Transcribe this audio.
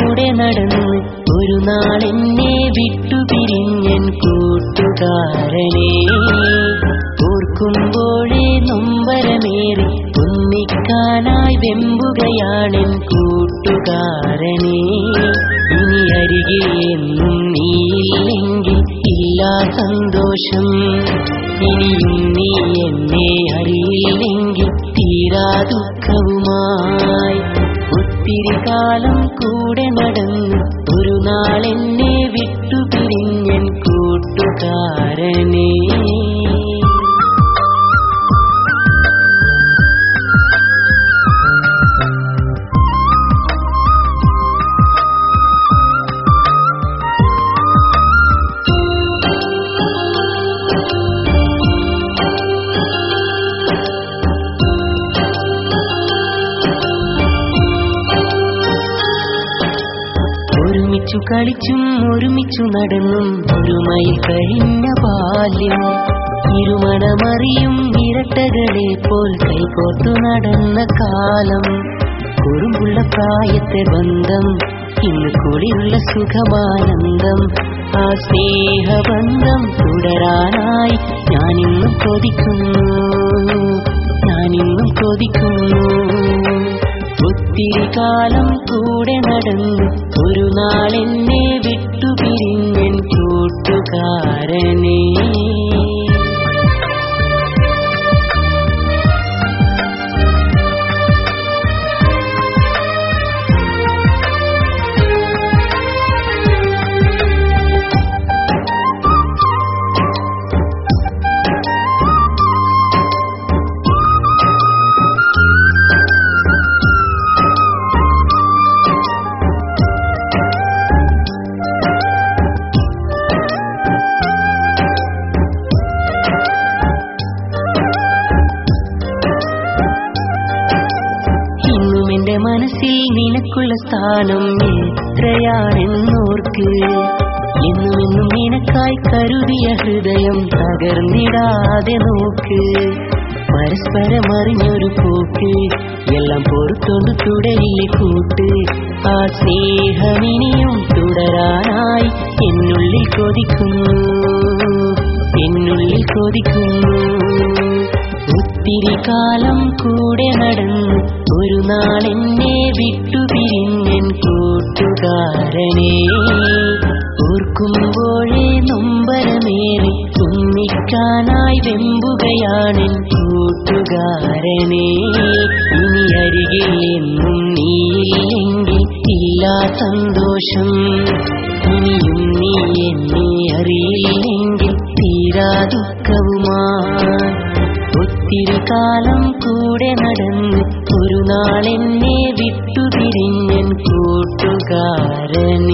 നടന്ന്. ഒരു നാളെന്നെ വിട്ടുപിരിഞ്ഞൻ കൂട്ടുകാരനെ. ഓർക്കുമ്പോഴേ നൊമ്പരമേറി തുന്നിക്കാനായി വെമ്പുകയാണെൻ കൂട്ടുകാരനെ. ഇനി അരികെ നീയില്ലെങ്കിൽ ഇല്ല സന്തോഷം. ഇനിയും നീ എന്നെ അറിയില്ലെങ്കിൽ തീരാ ദുഃഖവുമായി. ഒത്തിരി കാലം ഒരുമിച്ചു കളിച്ചും ഒരുമിച്ചു നടന്നും ഒരുമയിൽ കഴിഞ്ഞ ബാല്യം. ഇരുമണമറിയും ഇരട്ടകളെ പോൽ കൈകോർത്തു നടന്ന കാലം. കുറുമ്പുള്ള പ്രായത്തെ ബന്ധം ഇന്ന് കുളിയുള്ള സുഖമാനന്ദം ആ സ്നേഹബന്ധം തുടരാനായി ഞാനിന്നും കൊതിക്കുന്നു ഞാനിന്നും കൊതിക്കുന്നു ഒത്തിരി കാലം കൂടെ നടന്ന്. ഒരു നാളെന്നെ വിട്ടുപിരിഞ്ഞൻ കൂട്ടുകാരനെ. മനസ്സിൽ നിനക്കുള്ള സ്ഥാനം എത്രയാണെന്നോർക്ക്? എന്നും എന്നും നിനക്കായി കരുതിയ ഹൃദയം തകർന്നിടാതെ നോക്ക്. പരസ്പരം അറിഞ്ഞൊരു പോക്ക് എല്ലാം പൊറുത്തോണ്ട് തുടരിലെ കൂട്ട്. ആ സ്നേഹമിനിയും തുടരാനായി എന്നുള്ളിൽ കൊതിക്കുന്നു. എന്നുള്ളിൽ കൊതിക്കുന്നു. ഒത്തിരി കാലം കൂടെ നടന്ന്. ഒരു നാളെന്നെ വിട്ടുപിരിഞ്ഞൻ കൂട്ടുകാരനേ. ഓർക്കുമ്പോഴേ നൊമ്പരമേറി തുന്നിക്കാനായി വെമ്പുകയാണ് കൂട്ടുകാരനെ. ഇനി അരികിൽ എന്നും നീയില്ലെങ്കിൽ ഇല്ല സന്തോഷം. ഇനിയും നീ എന്നെ അറിയില്ലെങ്കിൽ തീരാ ഒത്തിരി കാലം കൂടെ നടന്ന് ഒരു നാളെന്നെ വിട്ടുപിരിഞ്ഞൻ കൂട്ടുകാരൻ